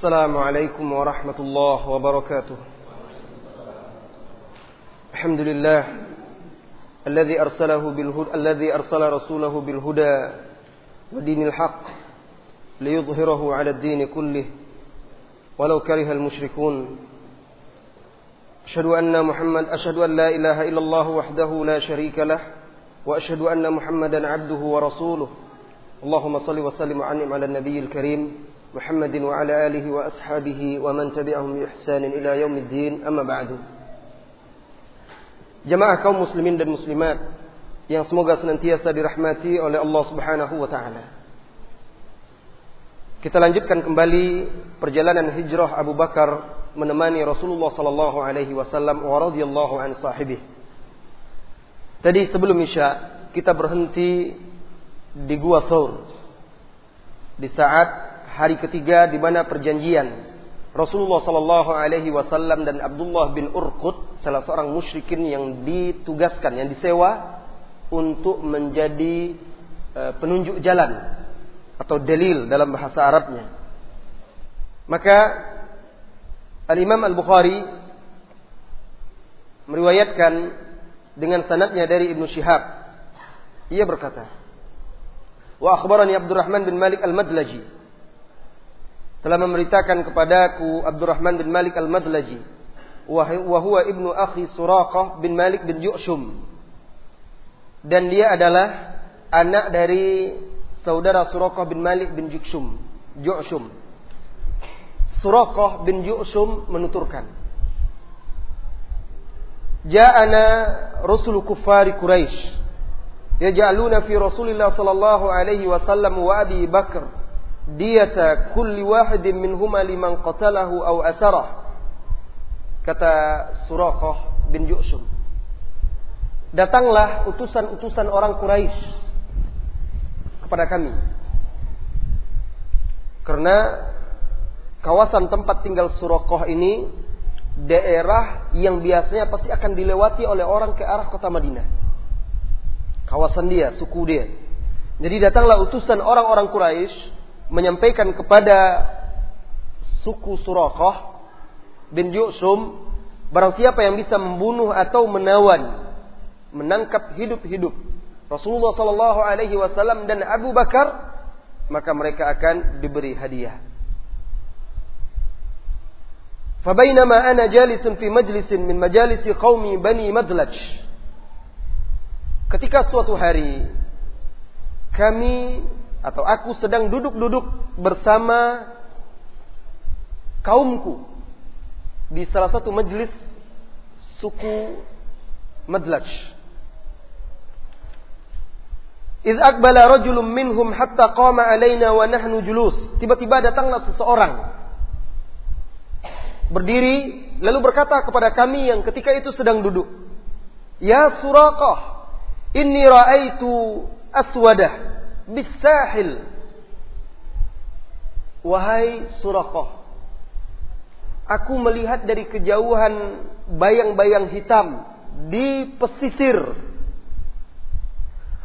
السلام عليكم ورحمة الله وبركاته. الحمد لله الذي أرسله بالهدى الذي أرسل رسوله بالهدى ودين الحق ليظهره على الدين كله ولو كره المشركون. أشهد أن محمد أشهد أن لا إله إلا الله وحده لا شريك له وأشهد أن محمدا عبده ورسوله. اللهم صل وسلم وعنم على النبي الكريم. محمد وعلى آله وأصحابه ومن تبعهم بإحسان إلى يوم الدين أما بعد Jemaah kaum muslimin dan muslimat yang semoga senantiasa dirahmati oleh Allah Subhanahu wa taala. Kita lanjutkan kembali perjalanan hijrah Abu Bakar menemani Rasulullah sallallahu alaihi wasallam wa radhiyallahu an sahibih. Tadi sebelum Isya kita berhenti di Gua Thawr. Di saat hari ketiga di mana perjanjian Rasulullah Sallallahu Alaihi Wasallam dan Abdullah bin Urqut, salah seorang musyrikin yang ditugaskan, yang disewa untuk menjadi uh, penunjuk jalan atau dalil dalam bahasa Arabnya. Maka Al Imam Al Bukhari meriwayatkan dengan sanadnya dari Ibnu Syihab. Ia berkata, "Wa akhbarani Abdurrahman bin Malik Al-Madlaji telah memberitakan kepadaku Abdurrahman bin Malik Al-Madlaji wa huwa ibnu akhi Suraqah bin Malik bin Ju'shum dan dia adalah anak dari saudara Suraqah bin Malik bin Ju'shum Ju'shum Suraqah bin Ju'shum menuturkan Ja'ana Rasul kuffari Quraisy yaj'aluna fi Rasulillah sallallahu alaihi wasallam wa Abi Bakr diyata kulli wahidin minhuma liman qatalahu aw asarah. Kata Suraqah bin Ju'shum datanglah utusan-utusan orang Quraisy kepada kami. Karena kawasan tempat tinggal Suraqah ini daerah yang biasanya pasti akan dilewati oleh orang ke arah kota Madinah. Kawasan dia suku dia. Jadi datanglah utusan orang-orang Quraisy menyampaikan kepada suku Suraqah bin Jusum barang siapa yang bisa membunuh atau menawan menangkap hidup-hidup Rasulullah sallallahu alaihi wasallam dan Abu Bakar maka mereka akan diberi hadiah فبينما أنا جالس في مجلس من مجالس قوم بني مدلج ketika suatu hari kami atau aku sedang duduk-duduk bersama kaumku di salah satu majelis suku Madlaj. Iz akbala rajulun minhum hatta qama alaina wa nahnu julus. Tiba-tiba datanglah seseorang berdiri lalu berkata kepada kami yang ketika itu sedang duduk, "Ya Suraqah, inni ra'aitu aswadah bisahil. Wahai Suraqah, aku melihat dari kejauhan bayang-bayang hitam di pesisir.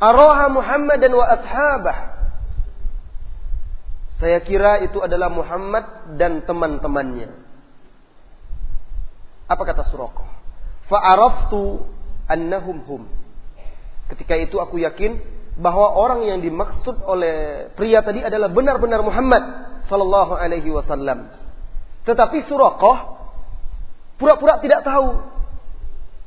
Aroha Muhammad dan wa ashabah. Saya kira itu adalah Muhammad dan teman-temannya. Apa kata Suraqah? Fa'araftu annahum hum. Ketika itu aku yakin bahwa orang yang dimaksud oleh pria tadi adalah benar-benar Muhammad sallallahu alaihi wasallam. Tetapi Suraqah pura-pura tidak tahu.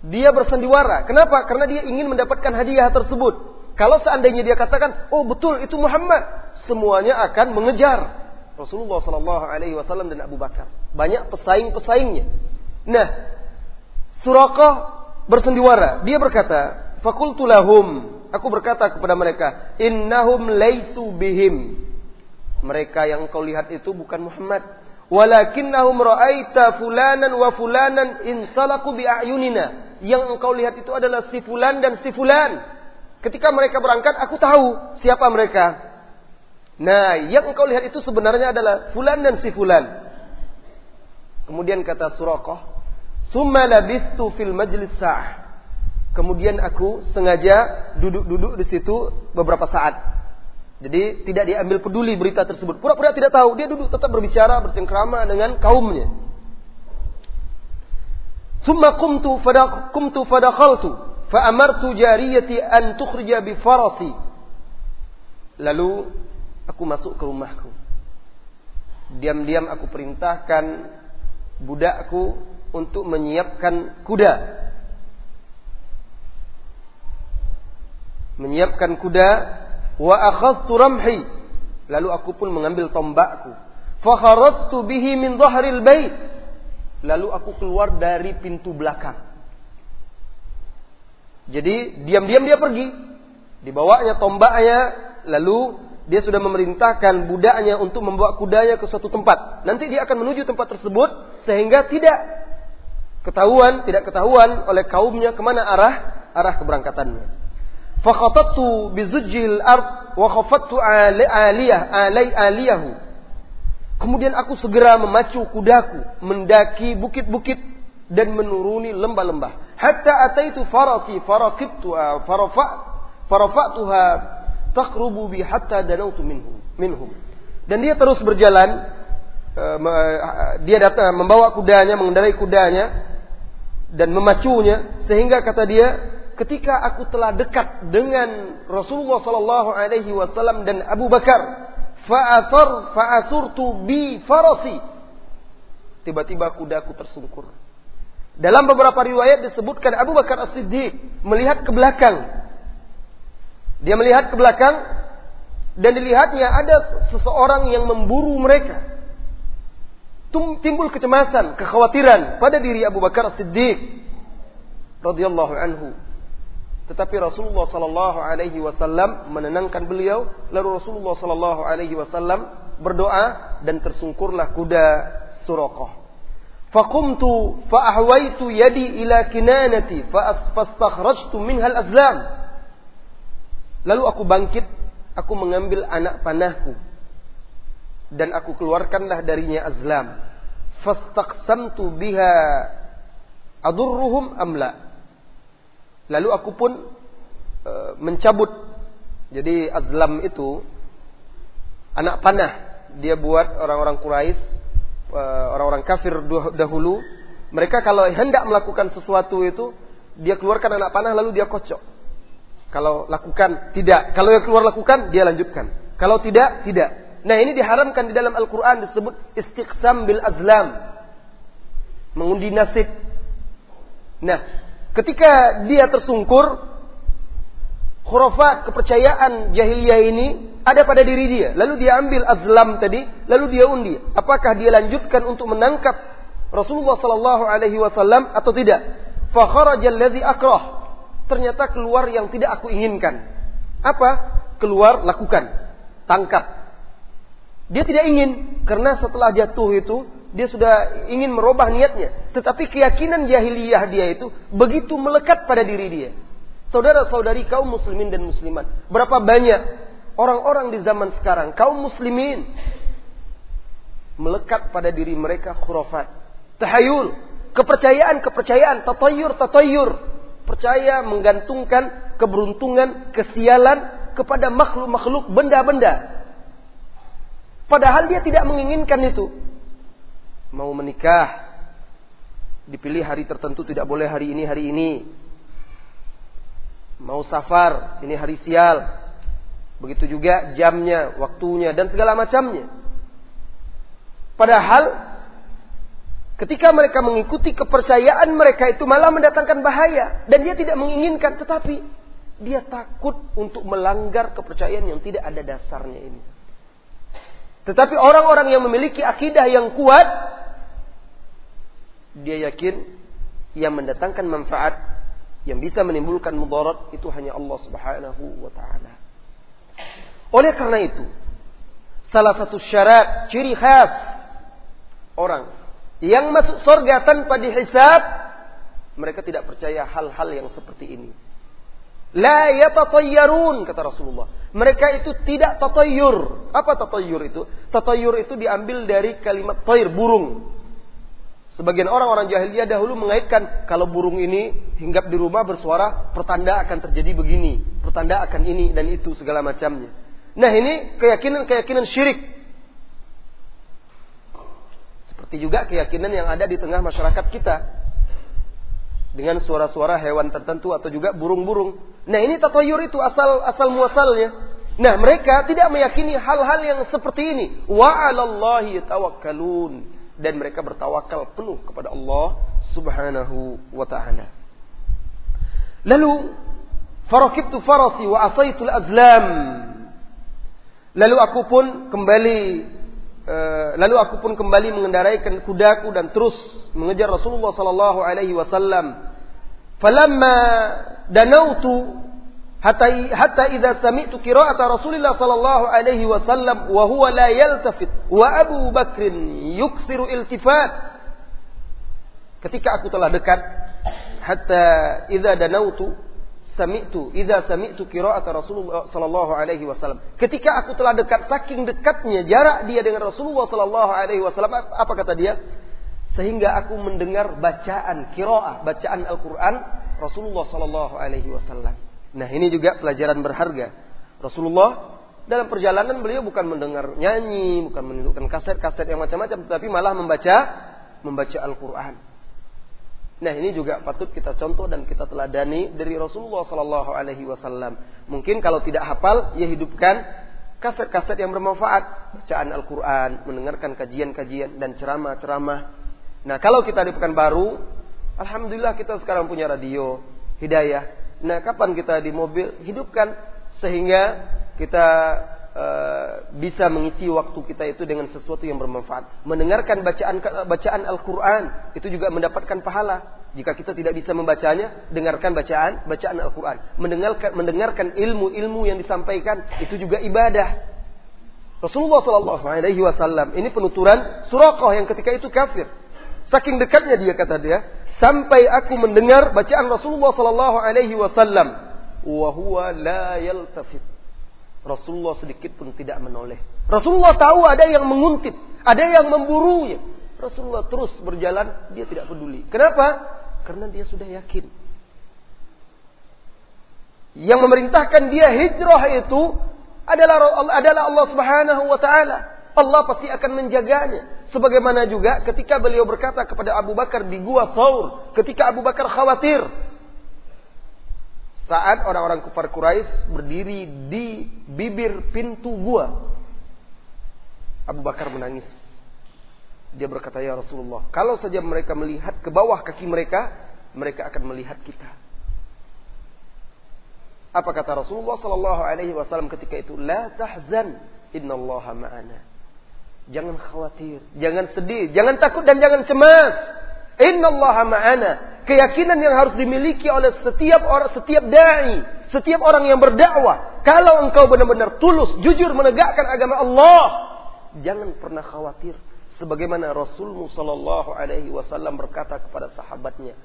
Dia bersandiwara. Kenapa? Karena dia ingin mendapatkan hadiah tersebut. Kalau seandainya dia katakan, "Oh, betul itu Muhammad," semuanya akan mengejar Rasulullah sallallahu alaihi wasallam dan Abu Bakar. Banyak pesaing-pesaingnya. Nah, Suraqah bersandiwara. Dia berkata, "Fakultu lahum" Aku berkata kepada mereka, innahum laisu bihim. Mereka yang kau lihat itu bukan Muhammad. Walakinnahum ra'aita fulanan wa fulanan insalaku bi a'yunina. Yang engkau lihat itu adalah si fulan dan si fulan. Ketika mereka berangkat, aku tahu siapa mereka. Nah, yang engkau lihat itu sebenarnya adalah fulan dan si fulan. Kemudian kata Suraqah, "Summa labistu fil majlis sa'ah." Kemudian aku sengaja duduk-duduk di situ beberapa saat. Jadi tidak diambil peduli berita tersebut. Pura-pura tidak tahu, dia duduk tetap berbicara bercengkrama dengan kaumnya. Summa kumtu kumtu fadakhaltu fa amartu jariyati an tukhrija bi farasi. Lalu aku masuk ke rumahku. Diam-diam aku perintahkan budakku untuk menyiapkan kuda. Menyiapkan kuda wa akhadtu ramhi. Lalu aku pun mengambil tombakku. Fa bihi min dhahril bait lalu aku keluar dari pintu belakang. Jadi diam-diam dia pergi. Dibawanya tombaknya lalu dia sudah memerintahkan budaknya untuk membawa kudanya ke suatu tempat. Nanti dia akan menuju tempat tersebut sehingga tidak ketahuan, tidak ketahuan oleh kaumnya ke mana arah arah keberangkatannya. Fakhatattu bizujjil ard wa khafattu aliyah alai aliyahu. Kemudian aku segera memacu kudaku mendaki bukit-bukit dan menuruni lembah-lembah. Hatta ataitu farasi farakibtu farafa farafatuha taqrubu bi hatta danautu minhum minhum. Dan dia terus berjalan eh, dia datang membawa kudanya, mengendarai kudanya dan memacunya sehingga kata dia ketika aku telah dekat dengan Rasulullah sallallahu alaihi wasallam dan Abu Bakar, fa'athar fa'asurtu bi farasi. Tiba-tiba kudaku tersungkur. Dalam beberapa riwayat disebutkan Abu Bakar As-Siddiq melihat ke belakang. Dia melihat ke belakang dan dilihatnya ada seseorang yang memburu mereka. Timbul kecemasan, kekhawatiran pada diri Abu Bakar As-Siddiq radhiyallahu anhu. Tetapi Rasulullah Sallallahu Alaihi Wasallam menenangkan beliau. Lalu Rasulullah Sallallahu Alaihi Wasallam berdoa dan tersungkurlah kuda Suraqah. Fakumtu fa'ahwaitu yadi ila kinanati fastakhrajtu minha al-azlam. Lalu aku bangkit, aku mengambil anak panahku dan aku keluarkanlah darinya azlam. Fastaqsamtu biha adurruhum amla. Lalu aku pun e, mencabut. Jadi azlam itu anak panah dia buat orang-orang Quraisy, e, orang-orang kafir dahulu. Mereka kalau hendak melakukan sesuatu itu dia keluarkan anak panah lalu dia kocok. Kalau lakukan tidak, kalau yang keluar lakukan dia lanjutkan. Kalau tidak, tidak. Nah ini diharamkan di dalam Al-Quran disebut istiqsam bil azlam. Mengundi nasib. Nah, Ketika dia tersungkur, khurafat kepercayaan jahiliyah ini ada pada diri dia. Lalu dia ambil azlam tadi, lalu dia undi. Apakah dia lanjutkan untuk menangkap Rasulullah sallallahu alaihi wasallam atau tidak? Fa kharajal akrah. Ternyata keluar yang tidak aku inginkan. Apa? Keluar lakukan. Tangkap. Dia tidak ingin karena setelah jatuh itu dia sudah ingin merubah niatnya. Tetapi keyakinan jahiliyah dia itu begitu melekat pada diri dia. Saudara-saudari kaum muslimin dan muslimat. Berapa banyak orang-orang di zaman sekarang, kaum muslimin. Melekat pada diri mereka khurafat. Tahayul. Kepercayaan-kepercayaan. Tatayur-tatayur. Percaya menggantungkan keberuntungan, kesialan kepada makhluk-makhluk, benda-benda. Padahal dia tidak menginginkan itu mau menikah dipilih hari tertentu tidak boleh hari ini hari ini. Mau safar ini hari sial. Begitu juga jamnya waktunya dan segala macamnya. Padahal ketika mereka mengikuti kepercayaan mereka itu malah mendatangkan bahaya. Dan dia tidak menginginkan tetapi dia takut untuk melanggar kepercayaan yang tidak ada dasarnya ini. Tetapi orang-orang yang memiliki akidah yang kuat dia yakin yang mendatangkan manfaat yang bisa menimbulkan mudarat itu hanya Allah Subhanahu wa taala. Oleh karena itu, salah satu syarat ciri khas orang yang masuk surga tanpa dihisab, mereka tidak percaya hal-hal yang seperti ini. La yatatayyarun kata Rasulullah. Mereka itu tidak tatayyur. Apa tatayyur itu? Tatayyur itu diambil dari kalimat tayr, burung. Sebagian orang-orang jahiliyah dahulu mengaitkan kalau burung ini hinggap di rumah bersuara pertanda akan terjadi begini, pertanda akan ini dan itu segala macamnya. Nah ini keyakinan-keyakinan syirik. Seperti juga keyakinan yang ada di tengah masyarakat kita. Dengan suara-suara hewan tertentu atau juga burung-burung. Nah ini tatayur itu asal asal muasalnya. Nah mereka tidak meyakini hal-hal yang seperti ini. Wa 'alallahi tawakkalun dan mereka bertawakal penuh kepada Allah Subhanahu wa taala. Lalu farakibtu farasi wa asaitul azlam Lalu aku pun kembali uh, lalu aku pun kembali mengendarai kudaku dan terus mengejar Rasulullah sallallahu alaihi wasallam. Falamma danautu hatta hatta idza sami'tu qira'ata Rasulillah sallallahu alaihi wasallam wa huwa la yaltafit wa Abu Bakr yuksiru iltifat. Ketika aku telah dekat hatta idza danautu sami'tu idza sami'tu qira'ata Rasulullah sallallahu alaihi wasallam. Ketika aku telah dekat saking dekatnya jarak dia dengan Rasulullah sallallahu alaihi wasallam apa kata dia? Sehingga aku mendengar bacaan qiraah, bacaan Al-Qur'an Rasulullah sallallahu alaihi wasallam. Nah, ini juga pelajaran berharga. Rasulullah dalam perjalanan beliau bukan mendengar nyanyi, bukan menunjukkan kaset-kaset yang macam-macam, tapi malah membaca membaca Al-Qur'an. Nah ini juga patut kita contoh dan kita teladani dari Rasulullah Sallallahu Alaihi Wasallam. Mungkin kalau tidak hafal, ya hidupkan kaset-kaset yang bermanfaat, bacaan Al-Quran, mendengarkan kajian-kajian dan ceramah-ceramah. Nah kalau kita di baru, Alhamdulillah kita sekarang punya radio, hidayah. Nah kapan kita di mobil, hidupkan sehingga kita Eh, bisa mengisi waktu kita itu dengan sesuatu yang bermanfaat. Mendengarkan bacaan bacaan Al-Quran itu juga mendapatkan pahala. Jika kita tidak bisa membacanya, dengarkan bacaan bacaan Al-Quran. Mendengarkan mendengarkan ilmu-ilmu yang disampaikan itu juga ibadah. Rasulullah Shallallahu Alaihi Wasallam ini penuturan Surakoh yang ketika itu kafir. Saking dekatnya dia kata dia, sampai aku mendengar bacaan Rasulullah Shallallahu Alaihi Wasallam, wahwa la yaltafit Rasulullah sedikit pun tidak menoleh. Rasulullah tahu ada yang menguntit, ada yang memburunya. Rasulullah terus berjalan, dia tidak peduli. Kenapa? Karena dia sudah yakin. Yang memerintahkan dia hijrah itu adalah adalah Allah Subhanahu wa taala. Allah pasti akan menjaganya. Sebagaimana juga ketika beliau berkata kepada Abu Bakar di gua Thawr, ketika Abu Bakar khawatir saat orang-orang kufar Quraisy berdiri di bibir pintu gua. Abu Bakar menangis. Dia berkata, "Ya Rasulullah, kalau saja mereka melihat ke bawah kaki mereka, mereka akan melihat kita." Apa kata Rasulullah sallallahu alaihi wasallam ketika itu? "La tahzan, innallaha ma'ana." Jangan khawatir, jangan sedih, jangan takut dan jangan cemas. Innallaha ma'ana. Keyakinan yang harus dimiliki oleh setiap orang, setiap dai, setiap orang yang berdakwah. Kalau engkau benar-benar tulus, jujur menegakkan agama Allah, jangan pernah khawatir. Sebagaimana Rasulullah Sallallahu Alaihi Wasallam berkata kepada sahabatnya,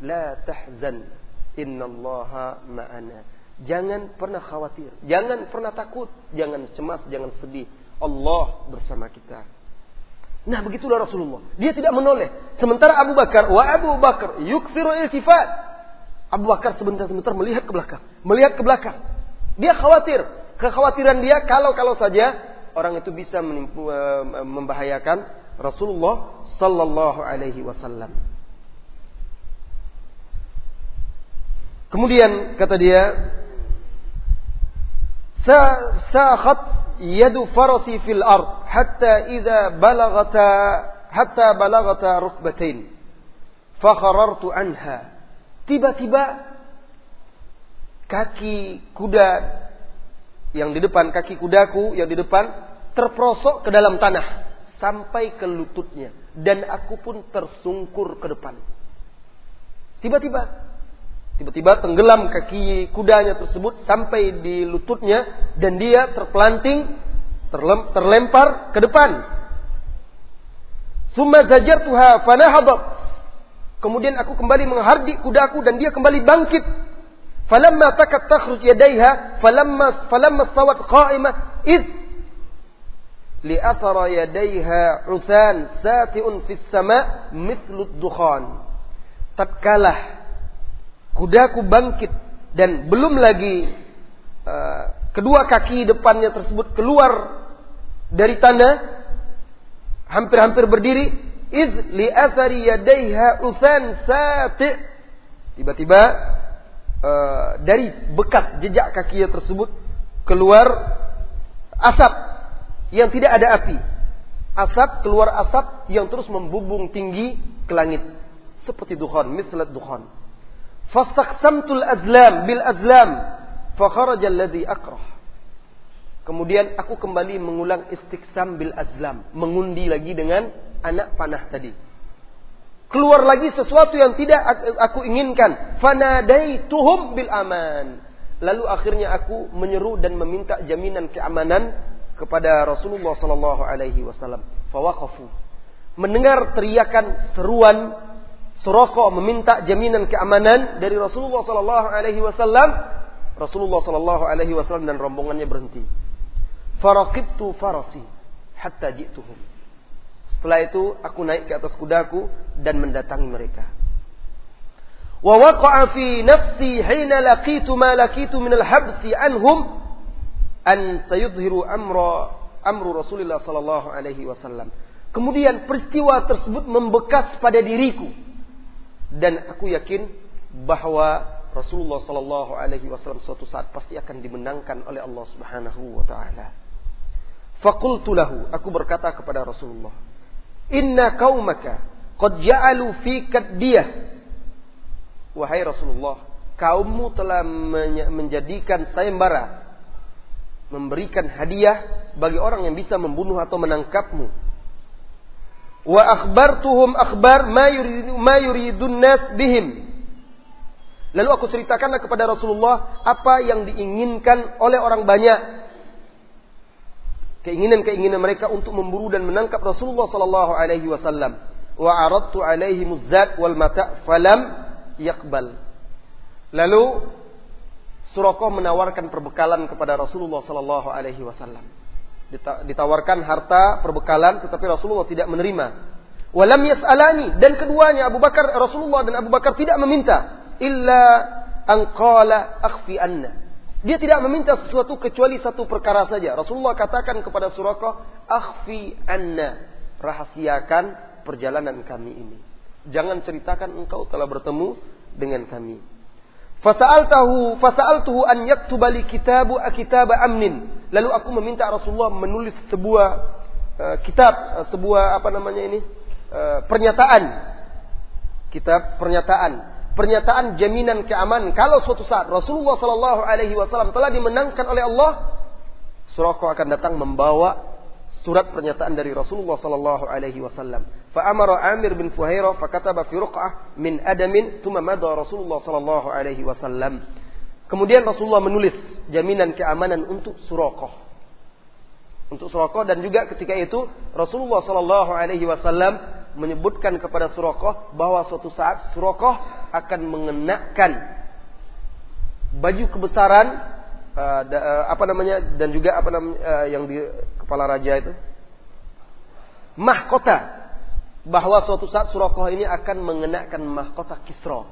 La tahzan, innallaha ma'ana. Jangan pernah khawatir, jangan pernah takut, jangan cemas, jangan sedih. Allah bersama kita. Nah begitulah Rasulullah. Dia tidak menoleh. Sementara Abu Bakar, wa Abu Bakar yuksiru iltifat. Abu Bakar sebentar-sebentar melihat ke belakang. Melihat ke belakang. Dia khawatir. Kekhawatiran dia kalau-kalau saja orang itu bisa eh, membahayakan Rasulullah sallallahu alaihi wasallam. Kemudian kata dia, "Sa'akhat yadu farasi fil ard hatta idza balagata hatta balagata rukbatain fakharartu anha tiba-tiba kaki kuda yang di depan kaki kudaku yang di depan terprosok ke dalam tanah sampai ke lututnya. Dan aku pun tersungkur ke depan. Tiba-tiba Tiba-tiba tenggelam kaki kudanya tersebut sampai di lututnya dan dia terpelanting, terlem, terlempar ke depan. Summa zajartuha fanahabat. Kemudian aku kembali menghardik kudaku dan dia kembali bangkit. Falamma takat takhruj yadayha falamma falamma stawat qa'imah id li'athara yadayha uthan sati'un fis sama' mithlu dukhan. Tatkala kudaku bangkit dan belum lagi uh, kedua kaki depannya tersebut keluar dari tanah hampir-hampir berdiri iz li athari yadaiha usan sati. Tiba-tiba uh, dari bekas jejak kakinya tersebut keluar asap yang tidak ada api. Asap keluar asap yang terus membubung tinggi ke langit. Seperti dukhan mislat dukhan fastaqsamtul azlam bil azlam fa kharaja alladhi akrah Kemudian aku kembali mengulang istiqsam bil azlam. Mengundi lagi dengan anak panah tadi. Keluar lagi sesuatu yang tidak aku inginkan. Fanadaituhum bil aman. Lalu akhirnya aku menyeru dan meminta jaminan keamanan kepada Rasulullah sallallahu alaihi wasallam. Mendengar teriakan seruan Suraka meminta jaminan keamanan dari Rasulullah sallallahu alaihi wasallam. Rasulullah sallallahu alaihi wasallam dan rombongannya berhenti. Farakibtu farasi hatta ji'tuhum. Setelah itu aku naik ke atas kudaku dan mendatangi mereka. Wa waqa'a fi nafsi hina laqitu ma laqitu min al-habsi anhum an sayudhiru amra amru Rasulullah sallallahu alaihi wasallam. Kemudian peristiwa tersebut membekas pada diriku dan aku yakin bahwa Rasulullah sallallahu alaihi wasallam suatu saat pasti akan dimenangkan oleh Allah Subhanahu wa taala. Fakultu lahu, aku berkata kepada Rasulullah, Inna kaumaka qad ja'alu fika diyah. Wahai Rasulullah, kaummu telah menjadikan sayembara, memberikan hadiah bagi orang yang bisa membunuh atau menangkapmu. Wa akhbartuhum akhbar ma yuridu ma yuridun nas bihim. Lalu aku ceritakanlah kepada Rasulullah apa yang diinginkan oleh orang banyak keinginan-keinginan mereka untuk memburu dan menangkap Rasulullah sallallahu alaihi wasallam. Wa aradtu alaihi muzzat wal mata' falam yaqbal. Lalu Surakoh menawarkan perbekalan kepada Rasulullah sallallahu alaihi wasallam. Ditawarkan harta perbekalan tetapi Rasulullah tidak menerima. Walam yas'alani dan keduanya Abu Bakar Rasulullah dan Abu Bakar tidak meminta illa an qala akhfi anna dia tidak meminta sesuatu kecuali satu perkara saja. Rasulullah katakan kepada Suraka, "Akhfi anna." Rahasiakan perjalanan kami ini. Jangan ceritakan engkau telah bertemu dengan kami. Fasa'altahu fasa'altuhu an yaktuba li kitabu akitaba amnin. Lalu aku meminta Rasulullah menulis sebuah uh, kitab, uh, sebuah apa namanya ini? Uh, pernyataan. Kitab pernyataan pernyataan jaminan keamanan kalau suatu saat Rasulullah Shallallahu Alaihi Wasallam telah dimenangkan oleh Allah, Suraka akan datang membawa surat pernyataan dari Rasulullah Shallallahu Alaihi Wasallam. Fa'amara Amir bin Fuhaira fakataba fi ruq'ah min adamin thumma madha Rasulullah Shallallahu Alaihi Wasallam. Kemudian Rasulullah menulis jaminan keamanan untuk Suraqah. Untuk Suraqah dan juga ketika itu Rasulullah Shallallahu Alaihi Wasallam menyebutkan kepada Suraqah bahwa suatu saat Suraqah akan mengenakan baju kebesaran uh, da, uh, apa namanya dan juga apa namanya uh, yang di kepala raja itu. Mahkota. Bahwa suatu saat Surakoh ini akan mengenakan mahkota Kisra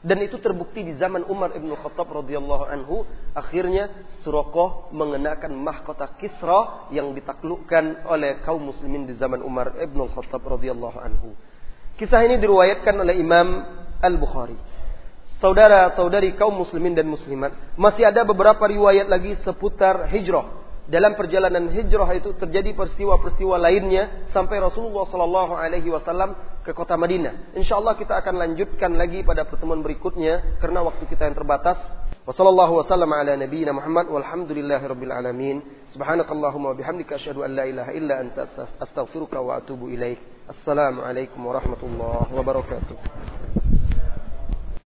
dan itu terbukti di zaman Umar ibnu Khattab radhiyallahu anhu akhirnya Surakoh mengenakan mahkota Kisra yang ditaklukkan oleh kaum muslimin di zaman Umar ibnu Khattab radhiyallahu anhu kisah ini diriwayatkan oleh Imam Al-Bukhari. Saudara-saudari kaum muslimin dan muslimat, masih ada beberapa riwayat lagi seputar hijrah. Dalam perjalanan hijrah itu terjadi peristiwa-peristiwa lainnya sampai Rasulullah Sallallahu Alaihi Wasallam ke kota Madinah. Insya Allah kita akan lanjutkan lagi pada pertemuan berikutnya karena waktu kita yang terbatas. Wassalamualaikum. Subhanakallahumma bihamdika asyhadu an la ilaha illa anta astaghfiruka wa atubu ilaik. Assalamualaikum warahmatullahi wabarakatuh.